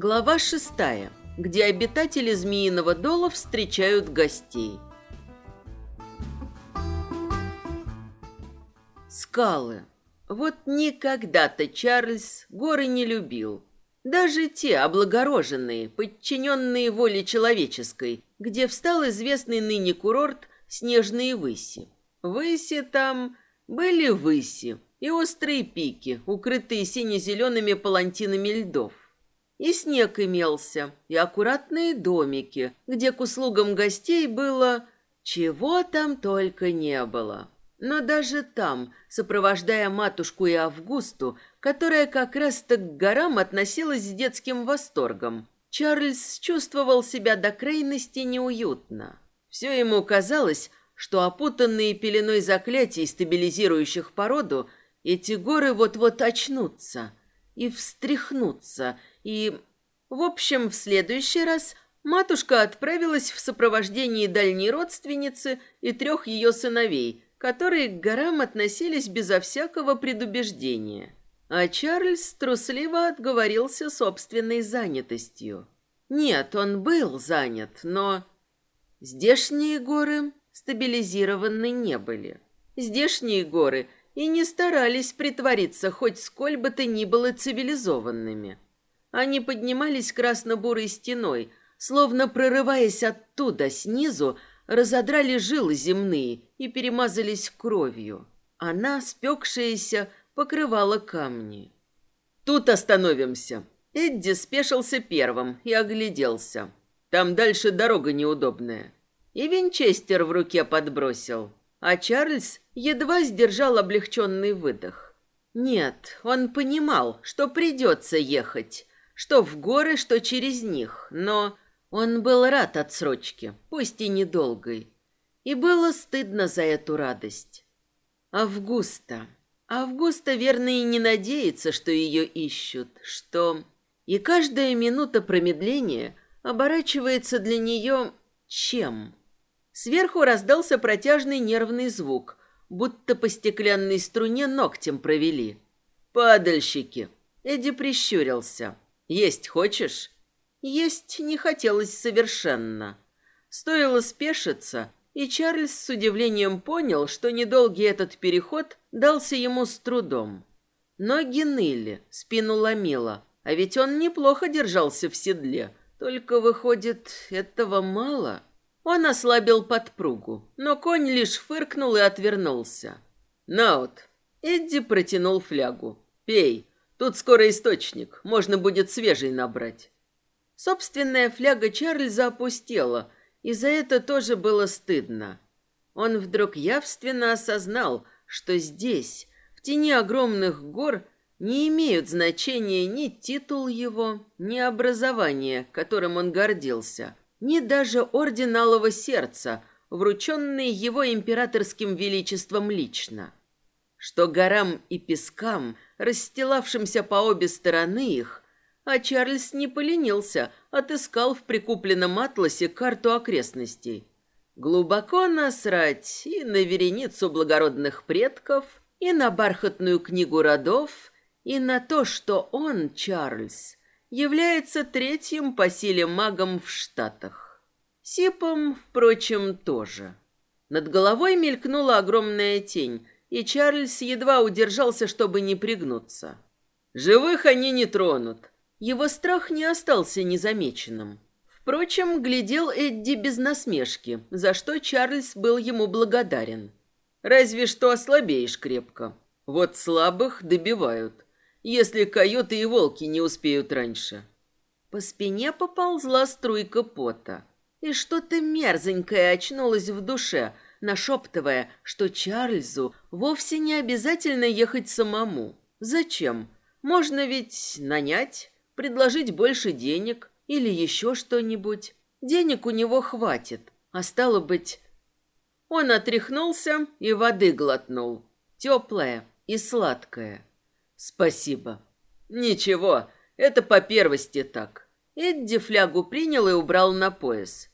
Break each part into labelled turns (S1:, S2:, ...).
S1: Глава шестая, где обитатели Змеиного Дола встречают гостей. Скалы. Вот никогда-то Чарльз горы не любил. Даже те облагороженные, подчиненные воле человеческой, где встал известный ныне курорт Снежные Выси. Выси там были выси и острые пики, укрытые сине-зелеными палантинами льдов. И снег имелся, и аккуратные домики, где к услугам гостей было... Чего там только не было. Но даже там, сопровождая матушку и Августу, которая как раз-то к горам относилась с детским восторгом, Чарльз чувствовал себя до крайности неуютно. Все ему казалось, что опутанные пеленой заклятий, стабилизирующих породу, эти горы вот-вот очнутся и встряхнутся, и... В общем, в следующий раз матушка отправилась в сопровождении дальней родственницы и трех ее сыновей, которые к горам относились безо всякого предубеждения. А Чарльз трусливо отговорился собственной занятостью. Нет, он был занят, но... Здешние горы стабилизированы не были. Здешние горы и не старались притвориться хоть сколь бы то ни было цивилизованными. Они поднимались красно-бурой стеной, словно прорываясь оттуда снизу, разодрали жилы земные и перемазались кровью. Она, спекшаяся, покрывала камни. «Тут остановимся!» Эдди спешился первым и огляделся. «Там дальше дорога неудобная». И винчестер в руке подбросил. А Чарльз едва сдержал облегченный выдох. Нет, он понимал, что придется ехать, что в горы, что через них, но он был рад отсрочке, пусть и недолгой. И было стыдно за эту радость. Августа. Августа, верно, и не надеется, что ее ищут, что... И каждая минута промедления оборачивается для нее чем? Сверху раздался протяжный нервный звук, будто по стеклянной струне ногтем провели. «Падальщики!» Эдди прищурился. Есть хочешь? Есть не хотелось совершенно. Стоило спешиться, и Чарльз с удивлением понял, что недолгий этот переход дался ему с трудом. Ноги ныли, спину ломило, а ведь он неплохо держался в седле. Только, выходит, этого мало. Он ослабил подпругу, но конь лишь фыркнул и отвернулся. «Наут!» Эдди протянул флягу. «Пей, Тут скоро источник, можно будет свежий набрать. Собственная фляга Чарльза опустела, и за это тоже было стыдно. Он вдруг явственно осознал, что здесь, в тени огромных гор, не имеют значения ни титул его, ни образование, которым он гордился, ни даже орден Алого Сердца, врученный его императорским величеством лично. Что горам и пескам – расстилавшимся по обе стороны их, а Чарльз не поленился, отыскал в прикупленном атласе карту окрестностей. Глубоко насрать и на вереницу благородных предков, и на бархатную книгу родов, и на то, что он, Чарльз, является третьим по силе магом в Штатах. Сипом, впрочем, тоже. Над головой мелькнула огромная тень, и Чарльз едва удержался, чтобы не пригнуться. Живых они не тронут. Его страх не остался незамеченным. Впрочем, глядел Эдди без насмешки, за что Чарльз был ему благодарен. Разве что ослабеешь крепко. Вот слабых добивают, если койоты и волки не успеют раньше. По спине поползла струйка пота, и что-то мерзенькое очнулось в душе – нашептывая, что Чарльзу вовсе не обязательно ехать самому. Зачем? Можно ведь нанять, предложить больше денег или еще что-нибудь. Денег у него хватит, а стало быть... Он отряхнулся и воды глотнул. Теплая и сладкая. Спасибо. Ничего, это по первости так. Эдди флягу принял и убрал на пояс.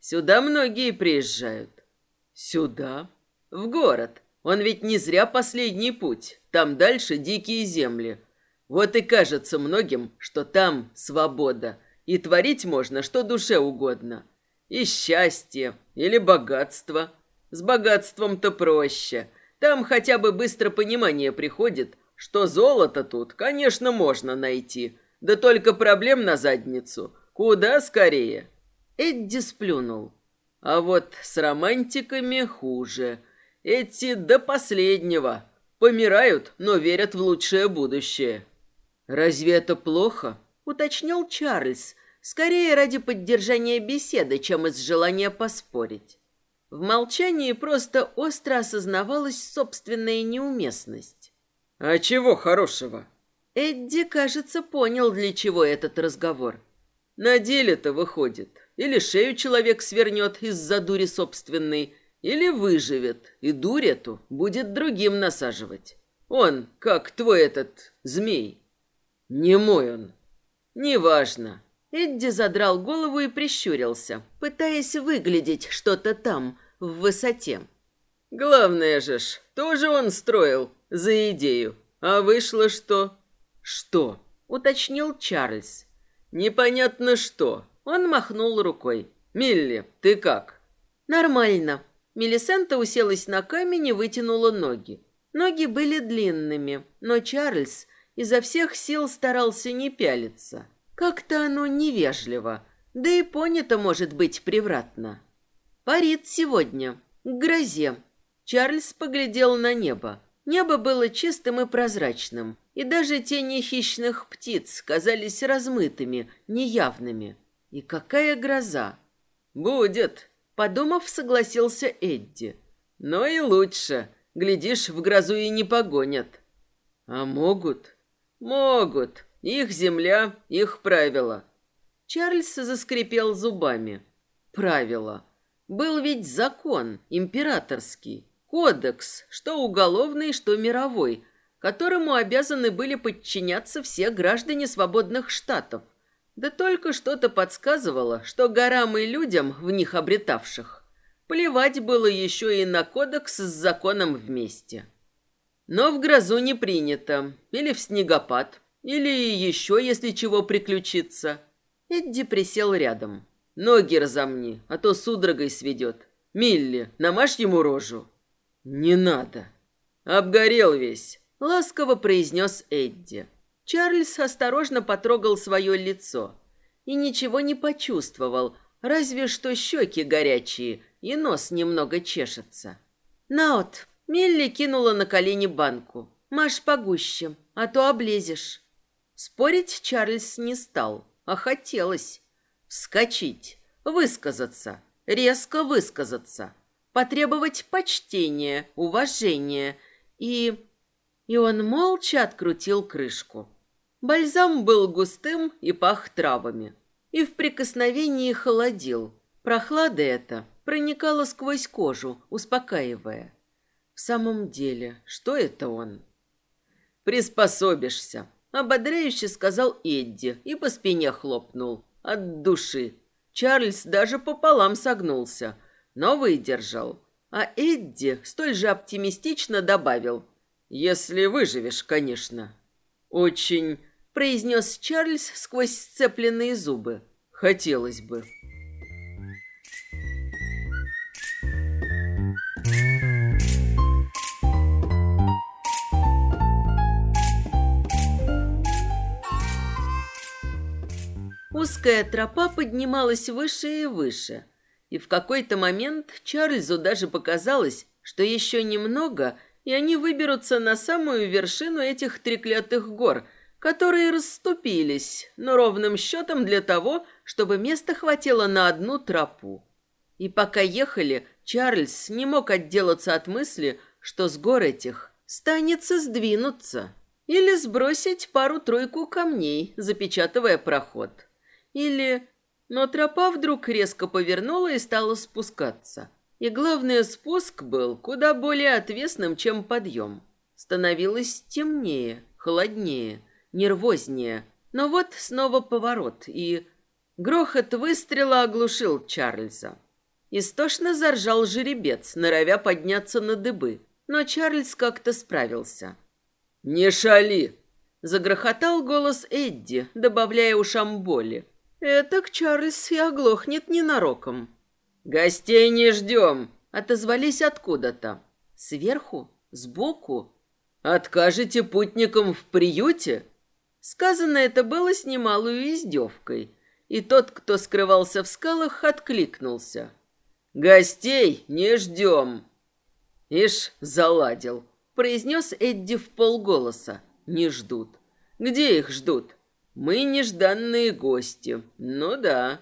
S1: Сюда многие приезжают. Сюда? В город. Он ведь не зря последний путь. Там дальше дикие земли. Вот и кажется многим, что там свобода, и творить можно, что душе угодно. И счастье, или богатство. С богатством-то проще. Там хотя бы быстро понимание приходит, что золото тут, конечно, можно найти, да только проблем на задницу. Куда скорее. Эдди сплюнул. А вот с романтиками хуже. Эти до последнего. Помирают, но верят в лучшее будущее. «Разве это плохо?» — уточнил Чарльз, скорее ради поддержания беседы, чем из желания поспорить. В молчании просто остро осознавалась собственная неуместность. «А чего хорошего?» Эдди, кажется, понял, для чего этот разговор. На деле-то выходит. Или шею человек свернет из-за дури собственной, или выживет, и дурь эту будет другим насаживать. Он, как твой этот змей. Не мой он. Неважно. Эдди задрал голову и прищурился, пытаясь выглядеть что-то там, в высоте. Главное же ж, тоже он строил за идею. А вышло что? Что? Уточнил Чарльз. Непонятно что. Он махнул рукой. Милли, ты как? Нормально. Мелисента уселась на камень и вытянула ноги. Ноги были длинными, но Чарльз изо всех сил старался не пялиться. Как-то оно невежливо, да и понято может быть превратно. Парит сегодня, к грозе. Чарльз поглядел на небо. Небо было чистым и прозрачным, и даже тени хищных птиц казались размытыми, неявными. И какая гроза! Будет, подумав, согласился Эдди. Но и лучше. Глядишь, в грозу и не погонят. А могут? Могут. Их земля, их правила. Чарльз заскрипел зубами. Правила. Был ведь закон, императорский, кодекс, что уголовный, что мировой, которому обязаны были подчиняться все граждане свободных штатов. Да только что-то подсказывало, что горам и людям, в них обретавших, плевать было еще и на кодекс с законом вместе. Но в грозу не принято, или в снегопад, или еще, если чего приключится. Эдди присел рядом. Ноги разомни, а то судорогой сведет. Милли, намажь ему рожу. Не надо. Обгорел весь, ласково произнес Эдди. Чарльз осторожно потрогал свое лицо и ничего не почувствовал, разве что щеки горячие и нос немного чешется. «Наот!» Милли кинула на колени банку. «Маш погуще, а то облезешь». Спорить Чарльз не стал, а хотелось. Вскочить, высказаться, резко высказаться, потребовать почтения, уважения и... И он молча открутил крышку. Бальзам был густым и пах травами. И в прикосновении холодил. Прохлада эта проникала сквозь кожу, успокаивая. В самом деле, что это он? «Приспособишься», — ободряюще сказал Эдди и по спине хлопнул. От души. Чарльз даже пополам согнулся, но выдержал. А Эдди столь же оптимистично добавил. «Если выживешь, конечно». «Очень произнес Чарльз сквозь сцепленные зубы. Хотелось бы. Узкая тропа поднималась выше и выше, и в какой-то момент Чарльзу даже показалось, что еще немного, и они выберутся на самую вершину этих треклятых гор – которые расступились, но ровным счетом для того, чтобы места хватило на одну тропу. И пока ехали, Чарльз не мог отделаться от мысли, что с гор этих станется сдвинуться или сбросить пару-тройку камней, запечатывая проход. Или... Но тропа вдруг резко повернула и стала спускаться. И главное, спуск был куда более отвесным, чем подъем. Становилось темнее, холоднее – нервознее. Но вот снова поворот, и... Грохот выстрела оглушил Чарльза. Истошно заржал жеребец, норовя подняться на дыбы. Но Чарльз как-то справился. «Не шали!» Загрохотал голос Эдди, добавляя ушам боли. «Этак Чарльз и оглохнет ненароком». «Гостей не ждем!» — отозвались откуда-то. «Сверху? Сбоку?» «Откажете путникам в приюте?» Сказано это было с немалой издевкой, и тот, кто скрывался в скалах, откликнулся. «Гостей не ждем!» «Ишь, заладил!» — произнес Эдди в полголоса. «Не ждут. Где их ждут?» «Мы нежданные гости. Ну да».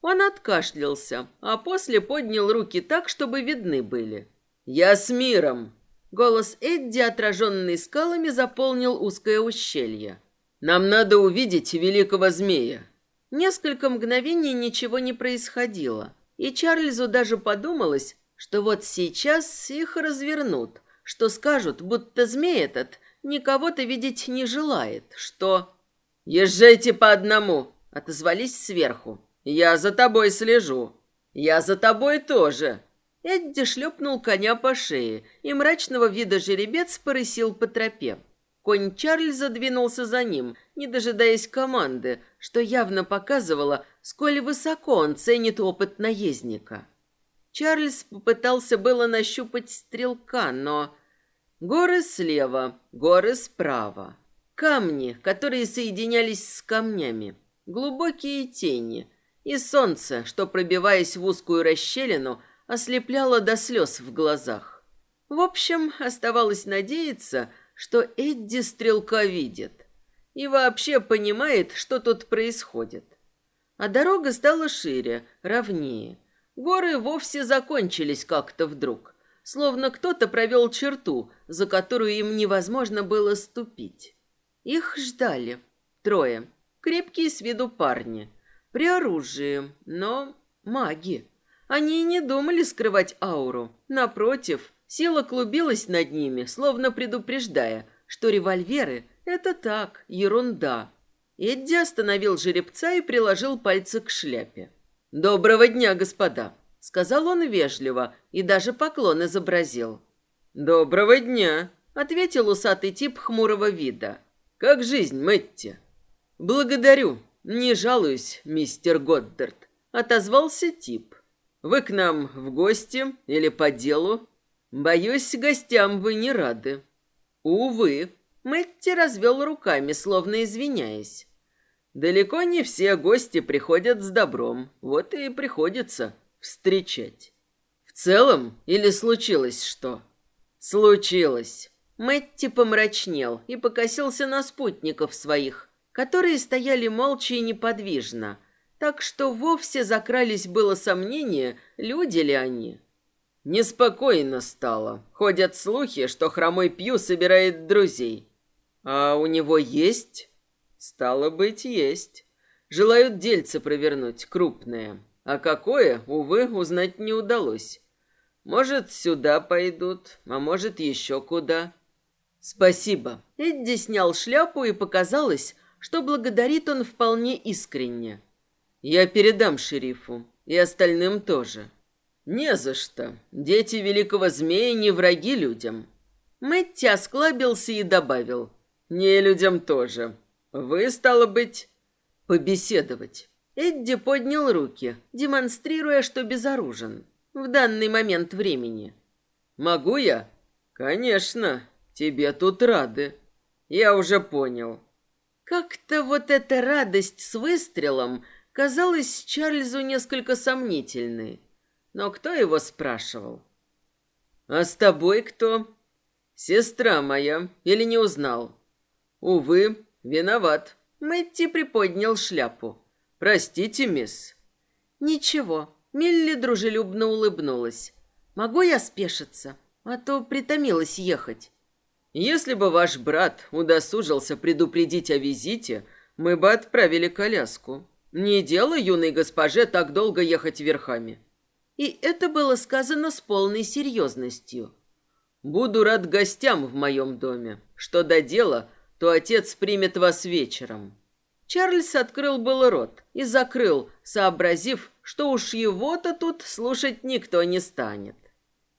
S1: Он откашлялся, а после поднял руки так, чтобы видны были. «Я с миром!» Голос Эдди, отраженный скалами, заполнил узкое ущелье. «Нам надо увидеть великого змея». Несколько мгновений ничего не происходило, и Чарльзу даже подумалось, что вот сейчас их развернут, что скажут, будто змей этот никого-то видеть не желает, что... «Езжайте по одному», — отозвались сверху. «Я за тобой слежу». «Я за тобой тоже». Эдди шлепнул коня по шее, и мрачного вида жеребец порысил по тропе. Конь Чарльза двинулся за ним, не дожидаясь команды, что явно показывало, сколь высоко он ценит опыт наездника. Чарльз попытался было нащупать стрелка, но... Горы слева, горы справа. Камни, которые соединялись с камнями, глубокие тени и солнце, что, пробиваясь в узкую расщелину, ослепляло до слез в глазах. В общем, оставалось надеяться, что Эдди стрелка видит и вообще понимает, что тут происходит. А дорога стала шире, ровнее. Горы вовсе закончились как-то вдруг, словно кто-то провел черту, за которую им невозможно было ступить. Их ждали. Трое. Крепкие с виду парни. При оружии, но маги. Они не думали скрывать ауру. Напротив, сила клубилась над ними, словно предупреждая, что револьверы — это так, ерунда. Эдди остановил жеребца и приложил пальцы к шляпе. «Доброго дня, господа!» — сказал он вежливо и даже поклон изобразил. «Доброго дня!» — ответил усатый тип хмурого вида. Как жизнь, Мэтти? Благодарю. Не жалуюсь, мистер Годдард. Отозвался тип. Вы к нам в гости или по делу? Боюсь, гостям вы не рады. Увы. Мэтти развел руками, словно извиняясь. Далеко не все гости приходят с добром. Вот и приходится встречать. В целом или случилось что? Случилось. Мэтти помрачнел и покосился на спутников своих, которые стояли молча и неподвижно, так что вовсе закрались было сомнения, люди ли они. Неспокойно стало. Ходят слухи, что хромой Пью собирает друзей. А у него есть? Стало быть, есть. Желают дельце провернуть, крупное. А какое, увы, узнать не удалось. Может, сюда пойдут, а может, еще куда. «Спасибо». Эдди снял шляпу и показалось, что благодарит он вполне искренне. «Я передам шерифу. И остальным тоже». «Не за что. Дети великого змея не враги людям». Мэтти осклабился и добавил. «Не людям тоже. Вы, стало быть, побеседовать». Эдди поднял руки, демонстрируя, что безоружен в данный момент времени. «Могу я?» «Конечно. Тебе тут рады. Я уже понял. Как-то вот эта радость с выстрелом казалась Чарльзу несколько сомнительной. Но кто его спрашивал? А с тобой кто? Сестра моя. Или не узнал? Увы, виноват. Мэтти приподнял шляпу. Простите, мисс. Ничего. Милли дружелюбно улыбнулась. Могу я спешиться? А то притомилась ехать. Если бы ваш брат удосужился предупредить о визите, мы бы отправили коляску. Не дело юной госпоже так долго ехать верхами. И это было сказано с полной серьезностью. Буду рад гостям в моем доме. Что до дела, то отец примет вас вечером. Чарльз открыл был рот и закрыл, сообразив, что уж его-то тут слушать никто не станет.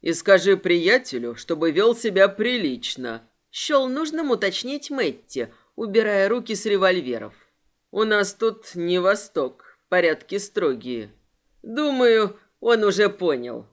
S1: И скажи приятелю, чтобы вел себя прилично. Щел нужным уточнить Мэтти, убирая руки с револьверов. «У нас тут не Восток, порядки строгие. Думаю, он уже понял».